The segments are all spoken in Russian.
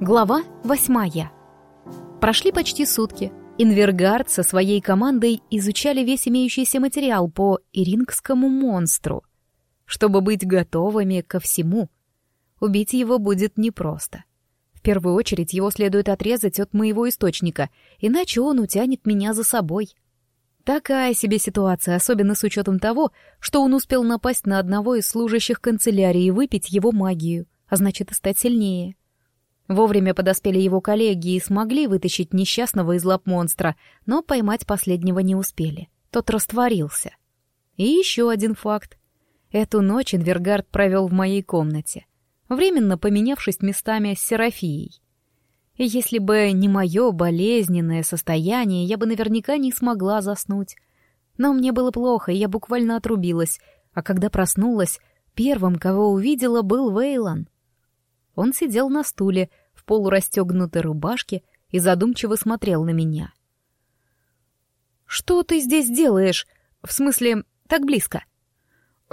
Глава восьмая. Прошли почти сутки. Инвергард со своей командой изучали весь имеющийся материал по ирингскому монстру, чтобы быть готовыми ко всему. Убить его будет непросто. В первую очередь его следует отрезать от моего источника, иначе он утянет меня за собой. Такая себе ситуация, особенно с учетом того, что он успел напасть на одного из служащих канцелярии и выпить его магию, а значит и стать сильнее. Вовремя подоспели его коллеги и смогли вытащить несчастного из лап монстра, но поймать последнего не успели. Тот растворился. И еще один факт. Эту ночь Инвергард провел в моей комнате, временно поменявшись местами с Серафией. И если бы не мое болезненное состояние, я бы наверняка не смогла заснуть. Но мне было плохо, и я буквально отрубилась, а когда проснулась, первым, кого увидела, был Вейлон — он сидел на стуле в полурастегнутой рубашке и задумчиво смотрел на меня. «Что ты здесь делаешь? В смысле, так близко?»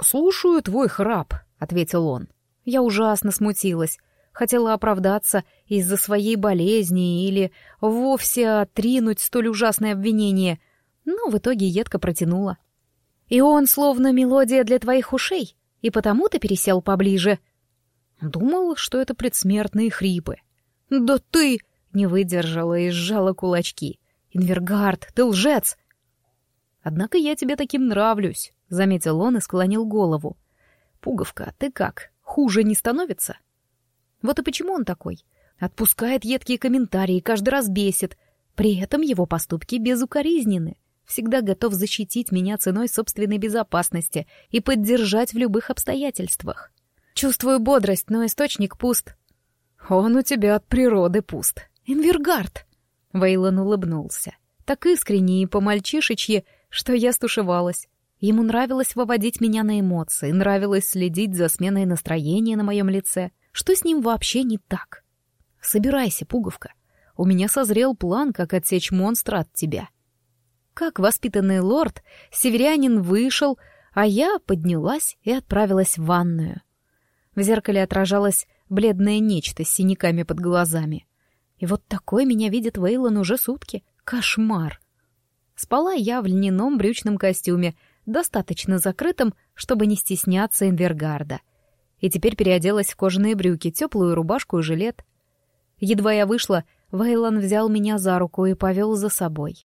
«Слушаю твой храп», — ответил он. Я ужасно смутилась. Хотела оправдаться из-за своей болезни или вовсе отринуть столь ужасное обвинение, но в итоге едко протянула. «И он словно мелодия для твоих ушей, и потому ты пересел поближе», Думал, что это предсмертные хрипы. «Да ты!» — не выдержала и сжала кулачки. «Инвергард, ты лжец!» «Однако я тебе таким нравлюсь», — заметил он и склонил голову. «Пуговка, ты как, хуже не становится?» Вот и почему он такой. Отпускает едкие комментарии, каждый раз бесит. При этом его поступки безукоризнены. Всегда готов защитить меня ценой собственной безопасности и поддержать в любых обстоятельствах. Чувствую бодрость, но источник пуст. Он у тебя от природы пуст. Инвергард. Вейлон улыбнулся. Так искренне и по-мальчишечье, что я стушевалась. Ему нравилось выводить меня на эмоции, нравилось следить за сменой настроения на моем лице. Что с ним вообще не так? Собирайся, пуговка. У меня созрел план, как отсечь монстра от тебя. Как воспитанный лорд, северянин вышел, а я поднялась и отправилась в ванную. В зеркале отражалось бледное нечто с синяками под глазами. И вот такой меня видит Вейлон уже сутки. Кошмар! Спала я в льняном брючном костюме, достаточно закрытом, чтобы не стесняться Инвергарда. И теперь переоделась в кожаные брюки, теплую рубашку и жилет. Едва я вышла, Вейлон взял меня за руку и повел за собой.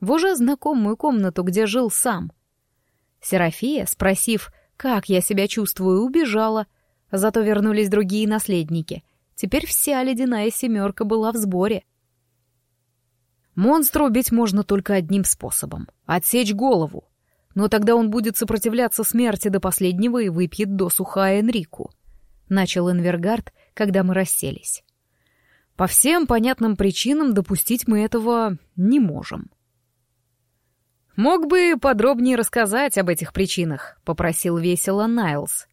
В уже знакомую комнату, где жил сам. Серафия, спросив, как я себя чувствую, убежала. Зато вернулись другие наследники. Теперь вся ледяная семерка была в сборе. Монстра убить можно только одним способом — отсечь голову. Но тогда он будет сопротивляться смерти до последнего и выпьет досуха Энрику. Начал Энвергард, когда мы расселись. По всем понятным причинам допустить мы этого не можем. «Мог бы подробнее рассказать об этих причинах», — попросил весело Найлз.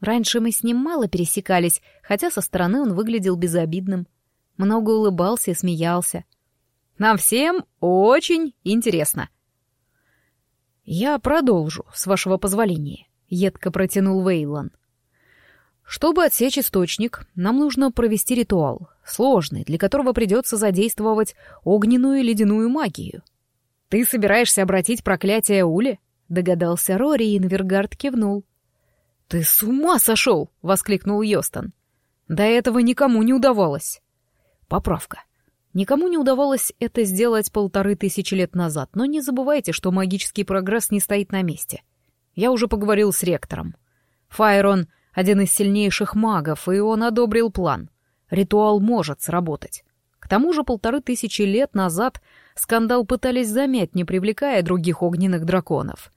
Раньше мы с ним мало пересекались, хотя со стороны он выглядел безобидным. Много улыбался и смеялся. «Нам всем очень интересно». «Я продолжу, с вашего позволения», — едко протянул Вейлон. «Чтобы отсечь источник, нам нужно провести ритуал, сложный, для которого придется задействовать огненную и ледяную магию. «Ты собираешься обратить проклятие Ули?» — догадался Рори, и Инвергард кивнул. «Ты с ума сошел!» — воскликнул Йостон. «До этого никому не удавалось». Поправка. Никому не удавалось это сделать полторы тысячи лет назад, но не забывайте, что магический прогресс не стоит на месте. Я уже поговорил с ректором. Файрон — один из сильнейших магов, и он одобрил план. Ритуал может сработать. К тому же полторы тысячи лет назад скандал пытались замять, не привлекая других огненных драконов.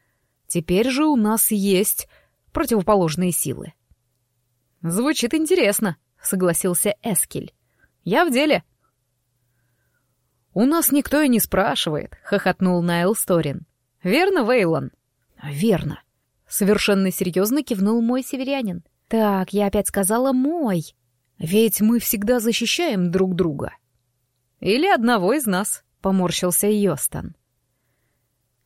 Теперь же у нас есть противоположные силы. «Звучит интересно», — согласился Эскель. «Я в деле». «У нас никто и не спрашивает», — хохотнул Найл Сторин. «Верно, Вейлон?» «Верно», — совершенно серьезно кивнул мой северянин. «Так, я опять сказала «мой». Ведь мы всегда защищаем друг друга». «Или одного из нас», поморщился Йостон.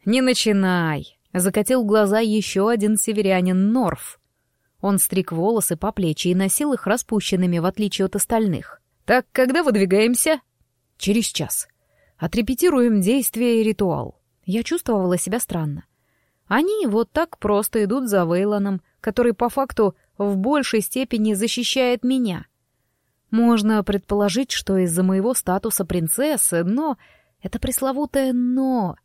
«Не начинай!» — закатил глаза еще один северянин Норф. Он стриг волосы по плечи и носил их распущенными, в отличие от остальных. Так когда выдвигаемся?» «Через час. Отрепетируем действие и ритуал». Я чувствовала себя странно. Они вот так просто идут за Вейлоном, который по факту в большей степени защищает меня. Можно предположить, что из-за моего статуса принцессы, но... Это пресловутое «но».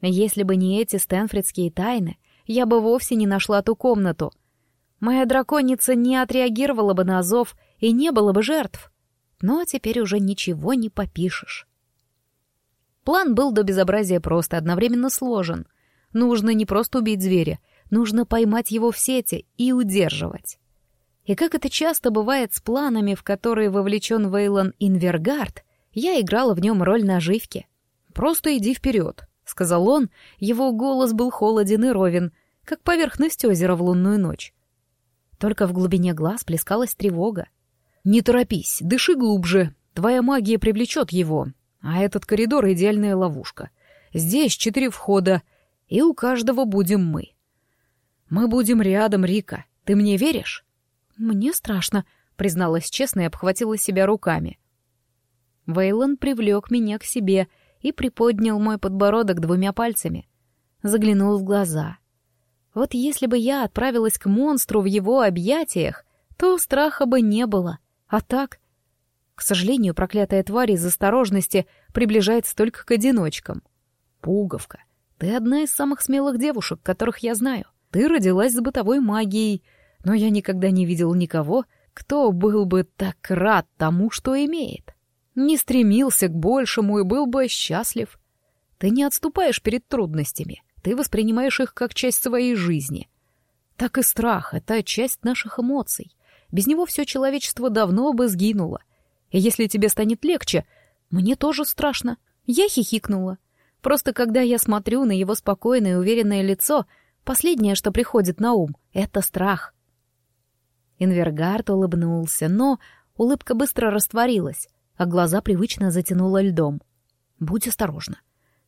Если бы не эти стэнфридские тайны, я бы вовсе не нашла ту комнату. Моя драконица не отреагировала бы на зов, и не было бы жертв. Но теперь уже ничего не попишешь. План был до безобразия просто одновременно сложен — Нужно не просто убить зверя, нужно поймать его в сети и удерживать. И как это часто бывает с планами, в которые вовлечен Вейлон Инвергард, я играла в нем роль наживки. «Просто иди вперед», — сказал он, его голос был холоден и ровен, как поверхность озера в лунную ночь. Только в глубине глаз плескалась тревога. «Не торопись, дыши глубже, твоя магия привлечет его, а этот коридор — идеальная ловушка. Здесь четыре входа — и у каждого будем мы. Мы будем рядом, Рика. Ты мне веришь? Мне страшно, призналась честно и обхватила себя руками. Вейлон привлек меня к себе и приподнял мой подбородок двумя пальцами. Заглянул в глаза. Вот если бы я отправилась к монстру в его объятиях, то страха бы не было. А так... К сожалению, проклятая тварь из осторожности приближается только к одиночкам. Пуговка. Ты одна из самых смелых девушек, которых я знаю. Ты родилась с бытовой магией, но я никогда не видел никого, кто был бы так рад тому, что имеет. Не стремился к большему и был бы счастлив. Ты не отступаешь перед трудностями, ты воспринимаешь их как часть своей жизни. Так и страх — это часть наших эмоций. Без него все человечество давно бы сгинуло. И если тебе станет легче, мне тоже страшно. Я хихикнула. Просто когда я смотрю на его спокойное уверенное лицо, последнее, что приходит на ум, — это страх. Инвергард улыбнулся, но улыбка быстро растворилась, а глаза привычно затянуло льдом. «Будь осторожна.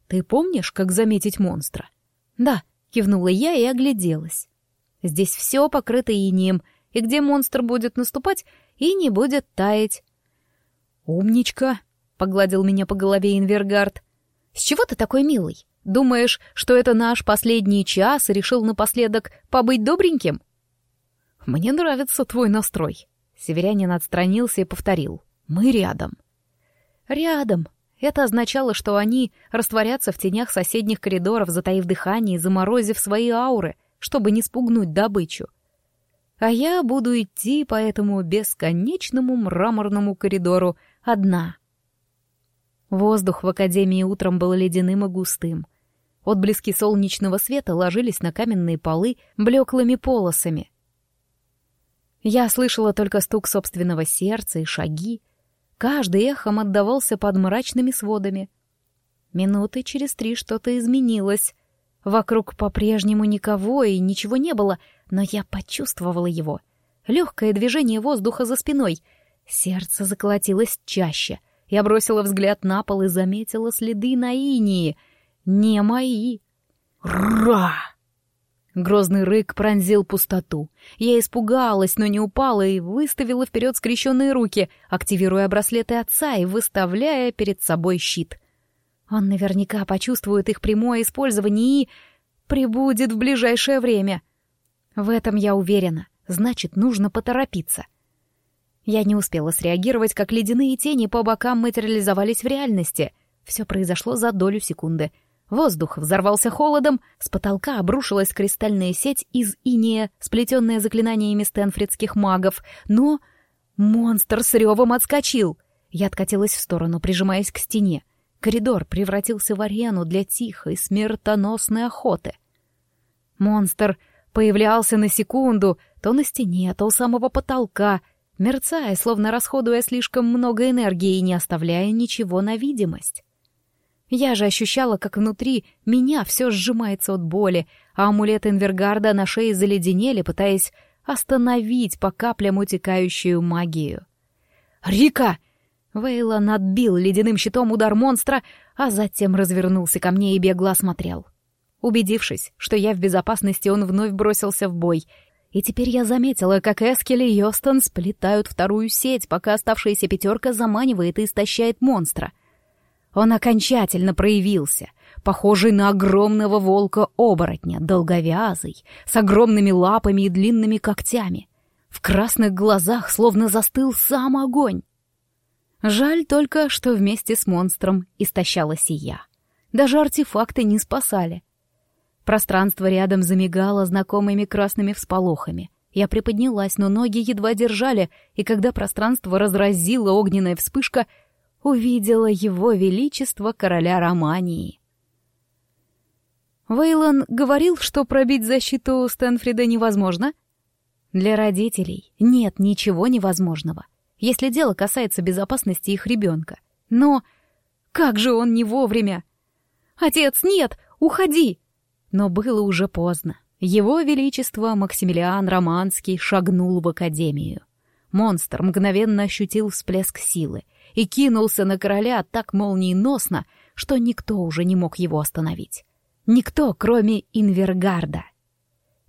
Ты помнишь, как заметить монстра?» «Да», — кивнула я и огляделась. «Здесь все покрыто инием, и где монстр будет наступать, и не будет таять». «Умничка», — погладил меня по голове Инвергард. «С чего ты такой милый? Думаешь, что это наш последний час и решил напоследок побыть добреньким?» «Мне нравится твой настрой», — северянин отстранился и повторил. «Мы рядом». «Рядом». Это означало, что они растворятся в тенях соседних коридоров, затаив дыхание и заморозив свои ауры, чтобы не спугнуть добычу. А я буду идти по этому бесконечному мраморному коридору одна — Воздух в академии утром был ледяным и густым. Отблески солнечного света ложились на каменные полы блеклыми полосами. Я слышала только стук собственного сердца и шаги. Каждый эхом отдавался под мрачными сводами. Минуты через три что-то изменилось. Вокруг по-прежнему никого и ничего не было, но я почувствовала его. Легкое движение воздуха за спиной. Сердце заколотилось чаще — я бросила взгляд на пол и заметила следы на инии. Не мои. «Ра!» Грозный рык пронзил пустоту. Я испугалась, но не упала и выставила вперед скрещенные руки, активируя браслеты отца и выставляя перед собой щит. Он наверняка почувствует их прямое использование и прибудет в ближайшее время. В этом я уверена. Значит, нужно поторопиться. — я не успела среагировать, как ледяные тени по бокам материализовались в реальности. Все произошло за долю секунды. Воздух взорвался холодом, с потолка обрушилась кристальная сеть из иния, сплетенная заклинаниями стэнфридских магов, но... Монстр с ревом отскочил. Я откатилась в сторону, прижимаясь к стене. Коридор превратился в арену для тихой, смертоносной охоты. Монстр появлялся на секунду, то на стене, то у самого потолка, мерцая, словно расходуя слишком много энергии и не оставляя ничего на видимость. Я же ощущала, как внутри меня все сжимается от боли, а амулет Инвергарда на шее заледенели, пытаясь остановить по каплям утекающую магию. «Рика!» Вейлон отбил ледяным щитом удар монстра, а затем развернулся ко мне и бегло осмотрел. Убедившись, что я в безопасности, он вновь бросился в бой — И теперь я заметила, как Эскель и Йостон сплетают вторую сеть, пока оставшаяся пятерка заманивает и истощает монстра. Он окончательно проявился, похожий на огромного волка-оборотня, долговязый, с огромными лапами и длинными когтями. В красных глазах словно застыл сам огонь. Жаль только, что вместе с монстром истощалась и я. Даже артефакты не спасали. Пространство рядом замигало знакомыми красными всполохами. Я приподнялась, но ноги едва держали, и когда пространство разразила огненная вспышка, увидела его величество короля Романии. Вейлон говорил, что пробить защиту Стэнфрида невозможно. Для родителей нет ничего невозможного, если дело касается безопасности их ребенка. Но как же он не вовремя! «Отец, нет! Уходи!» Но было уже поздно. Его Величество Максимилиан Романский шагнул в Академию. Монстр мгновенно ощутил всплеск силы и кинулся на короля так молниеносно, что никто уже не мог его остановить. Никто, кроме Инвергарда.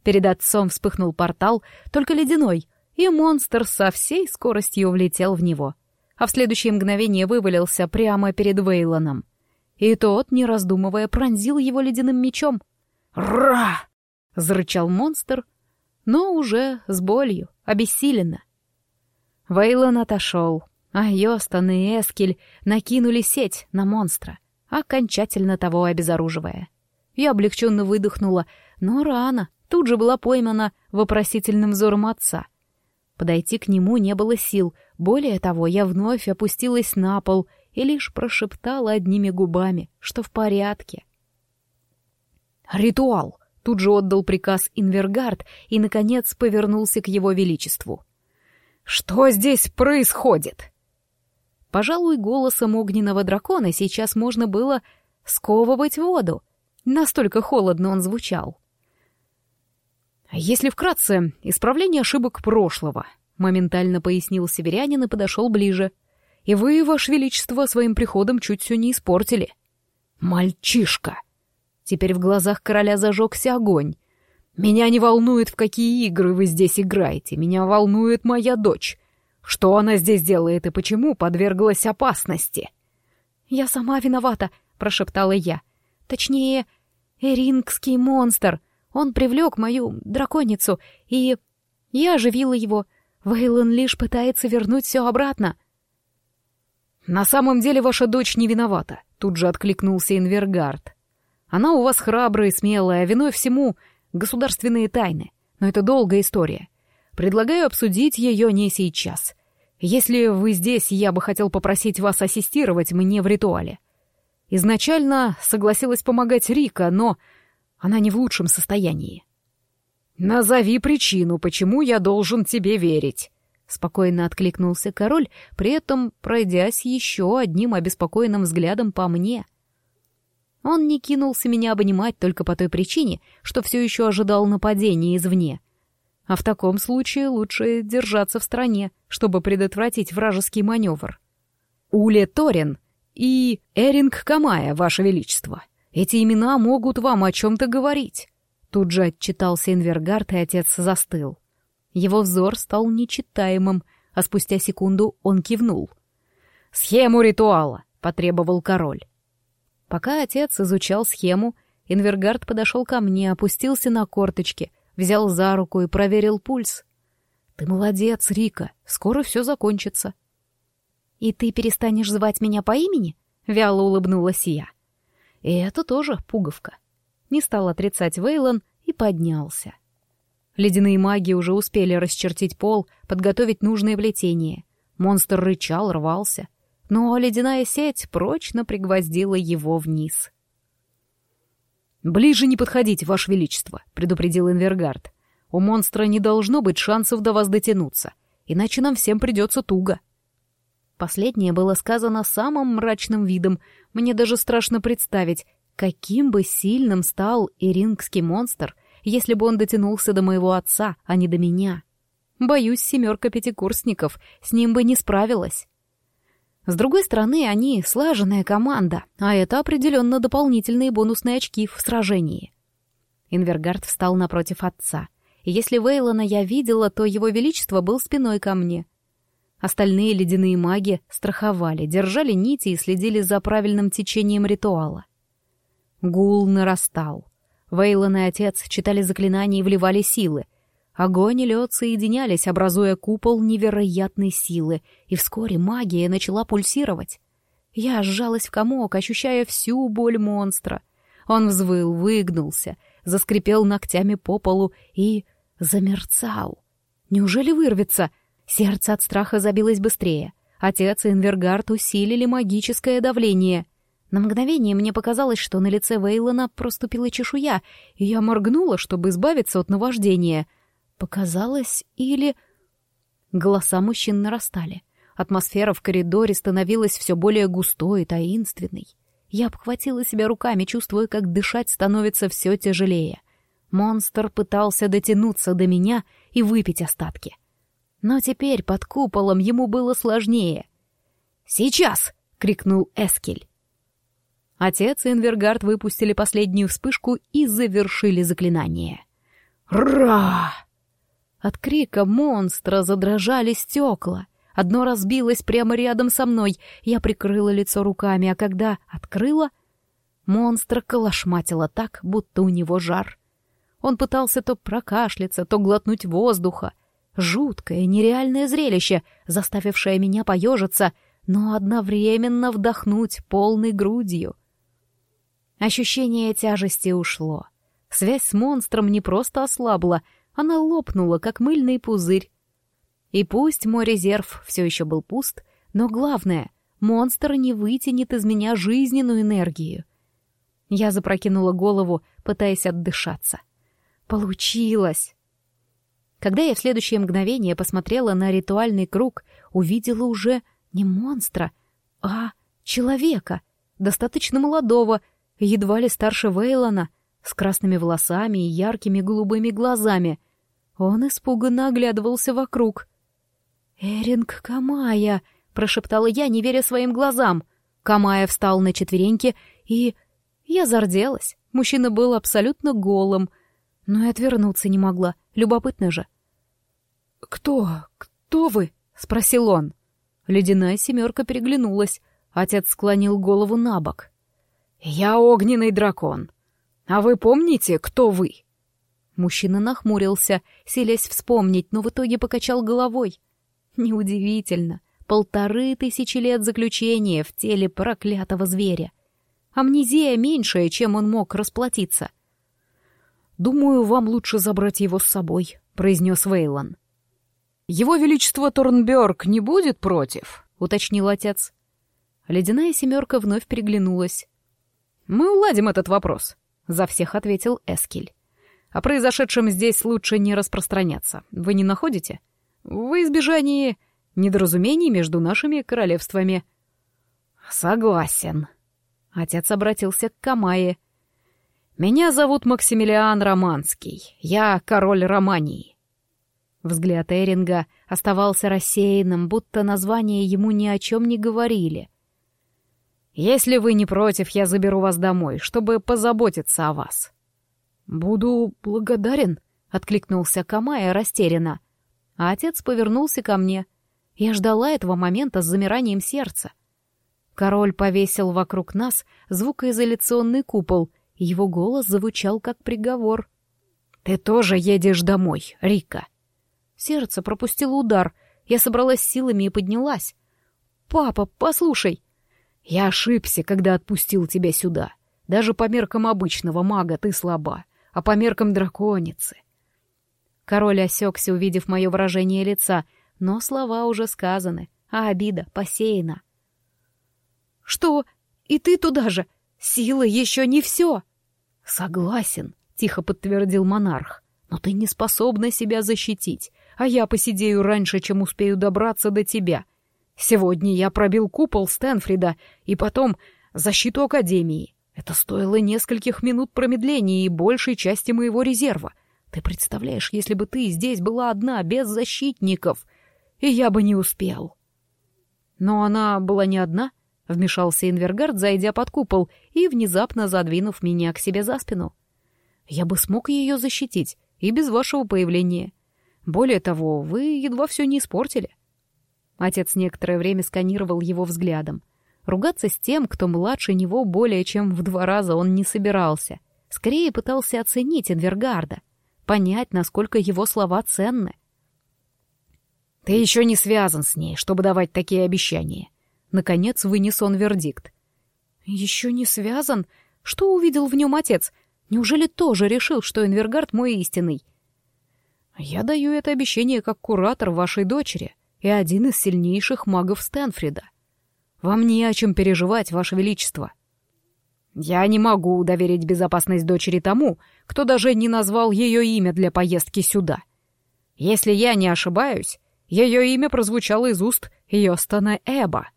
Перед отцом вспыхнул портал, только ледяной, и монстр со всей скоростью влетел в него, а в следующее мгновение вывалился прямо перед Вейлоном. И тот, не раздумывая, пронзил его ледяным мечом — «Ра!» — зарычал монстр, но уже с болью, обессиленно. Вейлон отошел, а Йостон и Эскель накинули сеть на монстра, окончательно того обезоруживая. Я облегченно выдохнула, но рано, тут же была поймана вопросительным взором отца. Подойти к нему не было сил, более того, я вновь опустилась на пол и лишь прошептала одними губами, что в порядке — «Ритуал!» — тут же отдал приказ Инвергард и, наконец, повернулся к его величеству. «Что здесь происходит?» Пожалуй, голосом огненного дракона сейчас можно было сковывать воду. Настолько холодно он звучал. «Если вкратце, исправление ошибок прошлого», — моментально пояснил северянин и подошел ближе. «И вы, ваше величество, своим приходом чуть все не испортили». «Мальчишка!» Теперь в глазах короля зажегся огонь. «Меня не волнует, в какие игры вы здесь играете. Меня волнует моя дочь. Что она здесь делает и почему подверглась опасности?» «Я сама виновата», — прошептала я. «Точнее, эрингский монстр. Он привлек мою драконицу, и я оживила его. Вейлон лишь пытается вернуть все обратно». «На самом деле ваша дочь не виновата», — тут же откликнулся Инвергард. Она у вас храбрая и смелая, а виной всему государственные тайны. Но это долгая история. Предлагаю обсудить ее не сейчас. Если вы здесь, я бы хотел попросить вас ассистировать мне в ритуале. Изначально согласилась помогать Рика, но она не в лучшем состоянии. «Назови причину, почему я должен тебе верить», — спокойно откликнулся король, при этом пройдясь еще одним обеспокоенным взглядом по мне. Он не кинулся меня обнимать только по той причине, что все еще ожидал нападения извне. А в таком случае лучше держаться в стороне, чтобы предотвратить вражеский маневр. Уле Торин и Эринг Камая, Ваше Величество. Эти имена могут вам о чем-то говорить. Тут же отчитался Инвергард, и отец застыл. Его взор стал нечитаемым, а спустя секунду он кивнул. «Схему ритуала», — потребовал король. Пока отец изучал схему, Инвергард подошел ко мне, опустился на корточки, взял за руку и проверил пульс. «Ты молодец, Рика, скоро все закончится». «И ты перестанешь звать меня по имени?» — вяло улыбнулась я. И это тоже пуговка. Не стал отрицать Вейлон и поднялся. Ледяные маги уже успели расчертить пол, подготовить нужные плетения. Монстр рычал, рвался — но ледяная сеть прочно пригвоздила его вниз. «Ближе не подходите, Ваше Величество», — предупредил Инвергард. «У монстра не должно быть шансов до вас дотянуться, иначе нам всем придется туго». Последнее было сказано самым мрачным видом. Мне даже страшно представить, каким бы сильным стал ирингский монстр, если бы он дотянулся до моего отца, а не до меня. Боюсь, семерка пятикурсников с ним бы не справилась. С другой стороны, они слаженная команда, а это определенно дополнительные бонусные очки в сражении. Инвергард встал напротив отца, если Вейлона я видела, то его величество был спиной ко мне. Остальные ледяные маги страховали, держали нити и следили за правильным течением ритуала. Гул нарастал. Вейлон и отец читали заклинания и вливали силы. Огонь и лед соединялись, образуя купол невероятной силы, и вскоре магия начала пульсировать. Я сжалась в комок, ощущая всю боль монстра. Он взвыл, выгнулся, заскрипел ногтями по полу и замерцал. Неужели вырвется? Сердце от страха забилось быстрее. Отец и Инвергард усилили магическое давление. На мгновение мне показалось, что на лице Вейлона проступила чешуя, и я моргнула, чтобы избавиться от наваждения. Показалось или... Голоса мужчин нарастали. Атмосфера в коридоре становилась все более густой и таинственной. Я обхватила себя руками, чувствуя, как дышать становится все тяжелее. Монстр пытался дотянуться до меня и выпить остатки. Но теперь под куполом ему было сложнее. «Сейчас!» — крикнул Эскель. Отец и Инвергард выпустили последнюю вспышку и завершили заклинание. «Ра!» От крика монстра задрожали стекла. Одно разбилось прямо рядом со мной. Я прикрыла лицо руками, а когда открыла, монстра колошматило так, будто у него жар. Он пытался то прокашляться, то глотнуть воздуха. Жуткое, нереальное зрелище, заставившее меня поежиться, но одновременно вдохнуть полной грудью. Ощущение тяжести ушло. Связь с монстром не просто ослабла, она лопнула, как мыльный пузырь. И пусть мой резерв все еще был пуст, но главное, монстр не вытянет из меня жизненную энергию. Я запрокинула голову, пытаясь отдышаться. Получилось! Когда я в следующее мгновение посмотрела на ритуальный круг, увидела уже не монстра, а человека, достаточно молодого, едва ли старше Вейлона, с красными волосами и яркими голубыми глазами. Он испуганно оглядывался вокруг. «Эринг Камая!» — прошептала я, не веря своим глазам. Камая встал на четвереньки, и... Я зарделась. Мужчина был абсолютно голым, но и отвернуться не могла. Любопытно же. «Кто? Кто вы?» — спросил он. Ледяная семерка переглянулась. Отец склонил голову на бок. «Я огненный дракон. А вы помните, кто вы?» Мужчина нахмурился, селясь вспомнить, но в итоге покачал головой. Неудивительно. Полторы тысячи лет заключения в теле проклятого зверя. Амнезия меньшая, чем он мог расплатиться. «Думаю, вам лучше забрать его с собой», — произнес Вейлон. «Его Величество Торнберг не будет против?» — уточнил отец. Ледяная семерка вновь переглянулась. «Мы уладим этот вопрос», — за всех ответил Эскель. «О произошедшем здесь лучше не распространяться. Вы не находите? В избежании недоразумений между нашими королевствами». «Согласен». Отец обратился к Камае. «Меня зовут Максимилиан Романский. Я король Романии». Взгляд Эринга оставался рассеянным, будто названия ему ни о чем не говорили. «Если вы не против, я заберу вас домой, чтобы позаботиться о вас». «Буду благодарен», — откликнулся Камая растерянно. А отец повернулся ко мне. Я ждала этого момента с замиранием сердца. Король повесил вокруг нас звукоизоляционный купол, и его голос звучал как приговор. «Ты тоже едешь домой, Рика!» Сердце пропустило удар. Я собралась силами и поднялась. «Папа, послушай!» «Я ошибся, когда отпустил тебя сюда. Даже по меркам обычного мага ты слаба, а по меркам драконицы». Король осекся, увидев мое выражение лица, но слова уже сказаны, а обида посеяна. «Что? И ты туда же? Сила еще не все!» «Согласен», — тихо подтвердил монарх. «Но ты не способна себя защитить, а я посидею раньше, чем успею добраться до тебя. Сегодня я пробил купол Стэнфрида и потом защиту Академии. Это стоило нескольких минут промедления и большей части моего резерва. Ты представляешь, если бы ты здесь была одна, без защитников, и я бы не успел. Но она была не одна, — вмешался Инвергард, зайдя под купол и внезапно задвинув меня к себе за спину. Я бы смог ее защитить, и без вашего появления. Более того, вы едва все не испортили». Отец некоторое время сканировал его взглядом. Ругаться с тем, кто младше него более чем в два раза он не собирался. Скорее пытался оценить Энвергарда, понять, насколько его слова ценны. «Ты еще не связан с ней, чтобы давать такие обещания». Наконец вынес он вердикт. «Еще не связан? Что увидел в нем отец? Неужели тоже решил, что Энвергард мой истинный?» «Я даю это обещание как куратор вашей дочери и один из сильнейших магов Стэнфрида. Вам не о чем переживать, ваше величество». «Я не могу доверить безопасность дочери тому, кто даже не назвал ее имя для поездки сюда. Если я не ошибаюсь, ее имя прозвучало из уст Йостана Эба.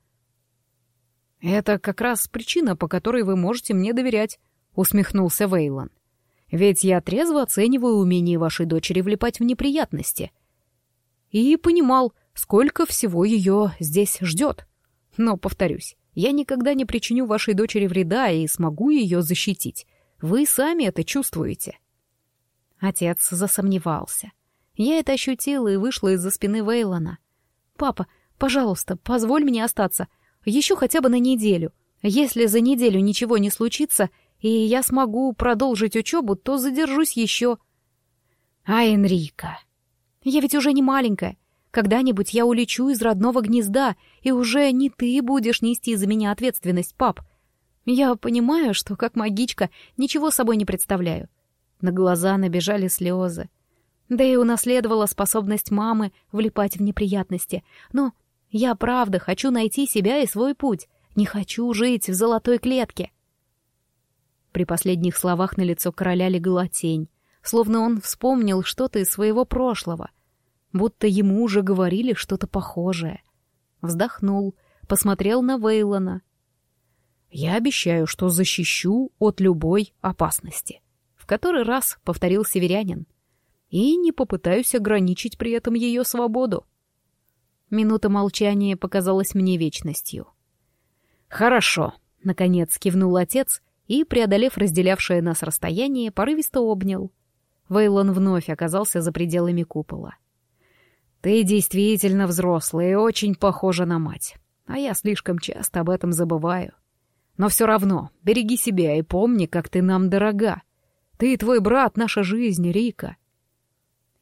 «Это как раз причина, по которой вы можете мне доверять», — усмехнулся Вейлон. «Ведь я трезво оцениваю умение вашей дочери влипать в неприятности. И понимал, сколько всего ее здесь ждет. Но, повторюсь, я никогда не причиню вашей дочери вреда и смогу ее защитить. Вы сами это чувствуете». Отец засомневался — я это ощутила и вышла из-за спины Вейлона. «Папа, пожалуйста, позволь мне остаться. Еще хотя бы на неделю. Если за неделю ничего не случится, и я смогу продолжить учебу, то задержусь еще». «А, Энрика, я ведь уже не маленькая. Когда-нибудь я улечу из родного гнезда, и уже не ты будешь нести за меня ответственность, пап. Я понимаю, что как магичка ничего собой не представляю». На глаза набежали слезы. Да и унаследовала способность мамы влипать в неприятности. Но я правда хочу найти себя и свой путь. Не хочу жить в золотой клетке. При последних словах на лицо короля легла тень, словно он вспомнил что-то из своего прошлого, будто ему уже говорили что-то похожее. Вздохнул, посмотрел на Вейлона. «Я обещаю, что защищу от любой опасности», — в который раз повторил северянин и не попытаюсь ограничить при этом ее свободу. Минута молчания показалась мне вечностью. «Хорошо», — наконец кивнул отец и, преодолев разделявшее нас расстояние, порывисто обнял. Вейлон вновь оказался за пределами купола. «Ты действительно взрослая и очень похожа на мать, а я слишком часто об этом забываю. Но все равно береги себя и помни, как ты нам дорога. Ты и твой брат — наша жизнь, Рика.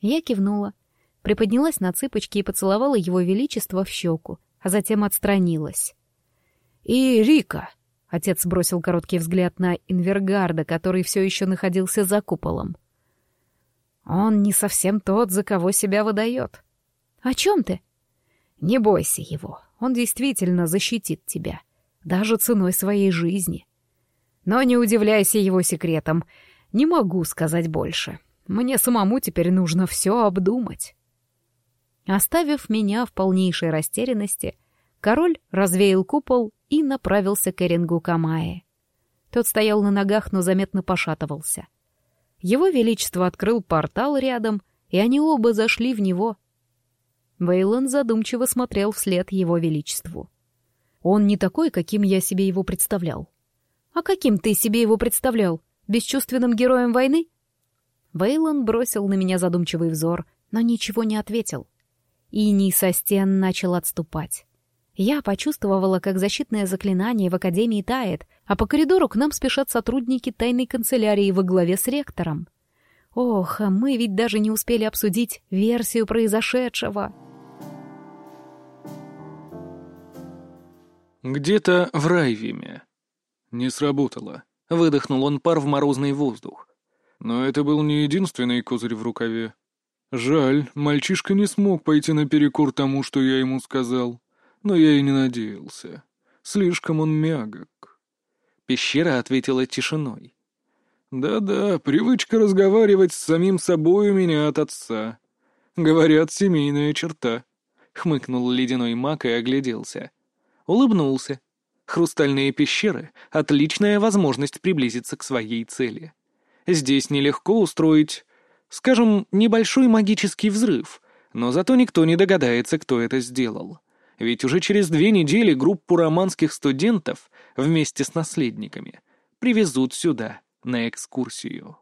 Я кивнула, приподнялась на цыпочки и поцеловала его величество в щеку, а затем отстранилась. «И Рика!» — отец бросил короткий взгляд на Инвергарда, который все еще находился за куполом. «Он не совсем тот, за кого себя выдает». «О чем ты?» «Не бойся его, он действительно защитит тебя, даже ценой своей жизни. Но не удивляйся его секретам, не могу сказать больше. Мне самому теперь нужно все обдумать. Оставив меня в полнейшей растерянности, король развеял купол и направился к Эрингу Камае. Тот стоял на ногах, но заметно пошатывался. Его Величество открыл портал рядом, и они оба зашли в него. Вейлон задумчиво смотрел вслед Его Величеству. Он не такой, каким я себе его представлял. А каким ты себе его представлял? Бесчувственным героем войны? Вейлон бросил на меня задумчивый взор, но ничего не ответил. Иний со стен начал отступать. Я почувствовала, как защитное заклинание в Академии тает, а по коридору к нам спешат сотрудники тайной канцелярии во главе с ректором. Ох, а мы ведь даже не успели обсудить версию произошедшего. «Где-то в Райвиме». «Не сработало», — выдохнул он пар в морозный воздух. Но это был не единственный козырь в рукаве. Жаль, мальчишка не смог пойти наперекор тому, что я ему сказал. Но я и не надеялся. Слишком он мягок. Пещера ответила тишиной. «Да-да, привычка разговаривать с самим собой у меня от отца. Говорят, семейная черта». Хмыкнул ледяной маг и огляделся. Улыбнулся. Хрустальные пещеры — отличная возможность приблизиться к своей цели. Здесь нелегко устроить, скажем, небольшой магический взрыв, но зато никто не догадается, кто это сделал. Ведь уже через две недели группу романских студентов вместе с наследниками привезут сюда на экскурсию.